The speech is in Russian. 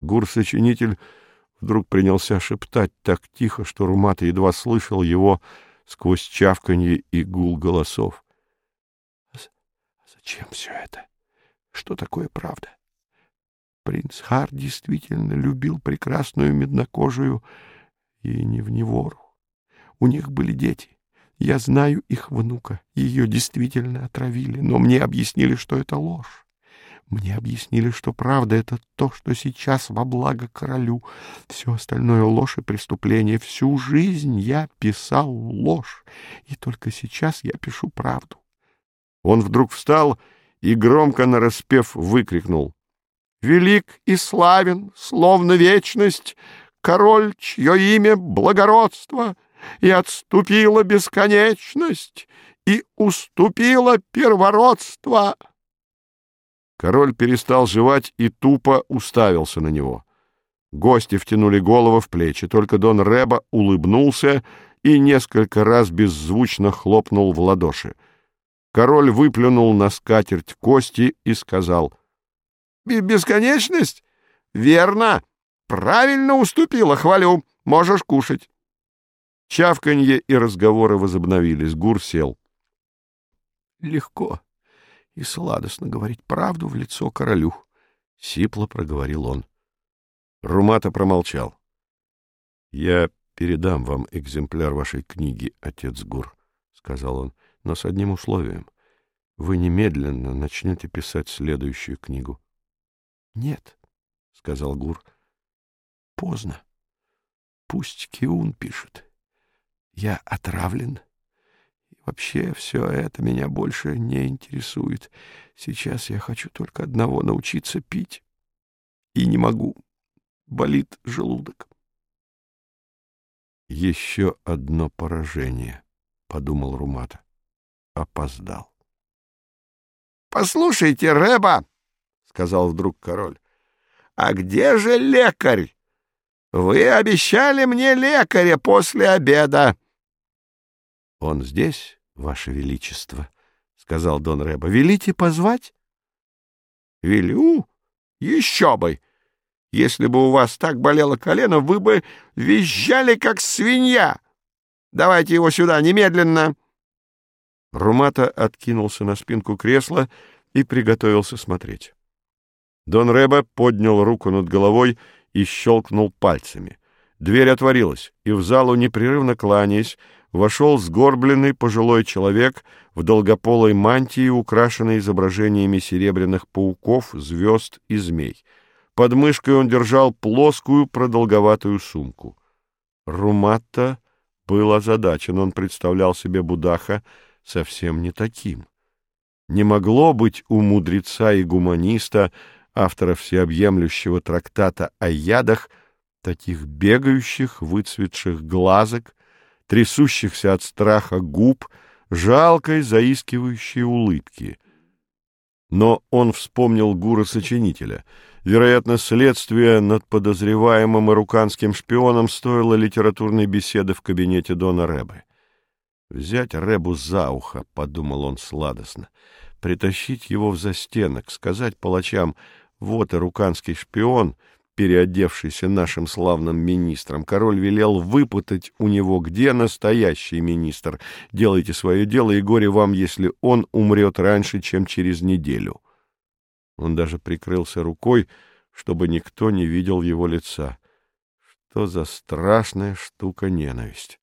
Гур-сочинитель вдруг принялся шептать так тихо, что Румата едва слышал его сквозь чавканье и гул голосов. «А — Зачем все это? Что такое правда? Принц Хар действительно любил прекрасную меднокожую и не в невору. У них были дети. Я знаю их внука. Ее действительно отравили, но мне объяснили, что это ложь. Мне объяснили, что правда — это то, что сейчас во благо королю. Все остальное — ложь и преступление. Всю жизнь я писал ложь, и только сейчас я пишу правду. Он вдруг встал и громко нараспев выкрикнул. «Велик и славен, словно вечность, король, чье имя — благородство, и отступила бесконечность, и уступила первородство». Король перестал жевать и тупо уставился на него. Гости втянули голову в плечи, только Дон Реба улыбнулся и несколько раз беззвучно хлопнул в ладоши. Король выплюнул на скатерть кости и сказал. — Бесконечность? Верно. Правильно уступила, хвалю. Можешь кушать. Чавканье и разговоры возобновились. Гур сел. — Легко, и сладостно говорить правду в лицо королю, — сипло проговорил он. Румата промолчал. — Я передам вам экземпляр вашей книги, отец Гур, — сказал он, — но с одним условием. Вы немедленно начнете писать следующую книгу. — Нет, — сказал Гур, — поздно. Пусть Киун пишет. Я отравлен. — Вообще все это меня больше не интересует. Сейчас я хочу только одного — научиться пить. И не могу. Болит желудок. Еще одно поражение, — подумал Румата. Опоздал. — Послушайте, Рэба, — сказал вдруг король, — а где же лекарь? Вы обещали мне лекаря после обеда. — Он здесь? Ваше Величество, — сказал Дон Рэба, — велите позвать? — Велю? Еще бы! Если бы у вас так болело колено, вы бы визжали, как свинья. Давайте его сюда немедленно. Румата откинулся на спинку кресла и приготовился смотреть. Дон Рэба поднял руку над головой и щелкнул пальцами. Дверь отворилась, и в залу, непрерывно кланяясь, вошел сгорбленный пожилой человек в долгополой мантии, украшенной изображениями серебряных пауков, звезд и змей. Под мышкой он держал плоскую продолговатую сумку. Руматта был озадачен, он представлял себе Будаха совсем не таким. Не могло быть у мудреца и гуманиста, автора всеобъемлющего трактата о ядах, таких бегающих, выцветших глазок, трясущихся от страха губ, жалкой, заискивающей улыбки. Но он вспомнил гура-сочинителя. Вероятно, следствие над подозреваемым ируканским шпионом стоило литературной беседы в кабинете Дона Рэбы. «Взять Рэбу за ухо», — подумал он сладостно, — «притащить его в застенок, сказать палачам, вот ируканский шпион — переодевшийся нашим славным министром. Король велел выпытать у него, где настоящий министр. Делайте свое дело, и горе вам, если он умрет раньше, чем через неделю. Он даже прикрылся рукой, чтобы никто не видел его лица. Что за страшная штука ненависть!